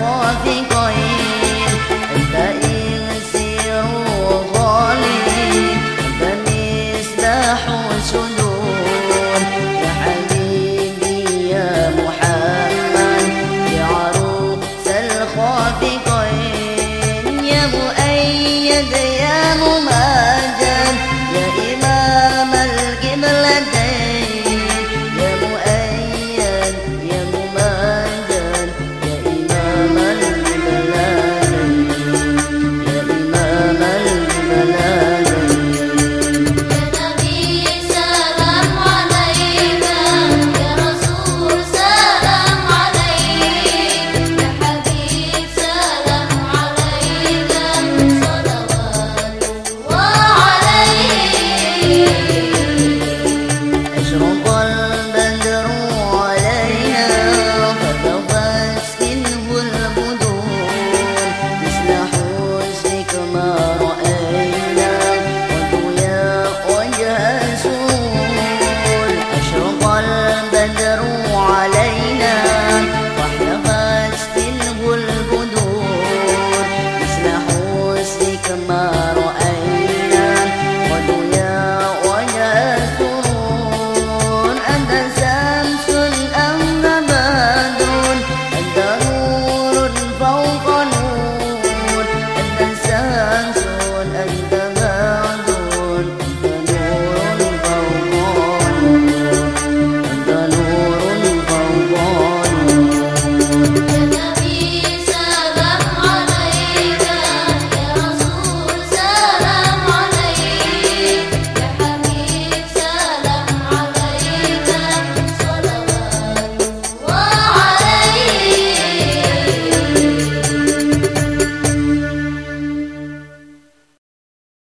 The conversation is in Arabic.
for the Hạnh.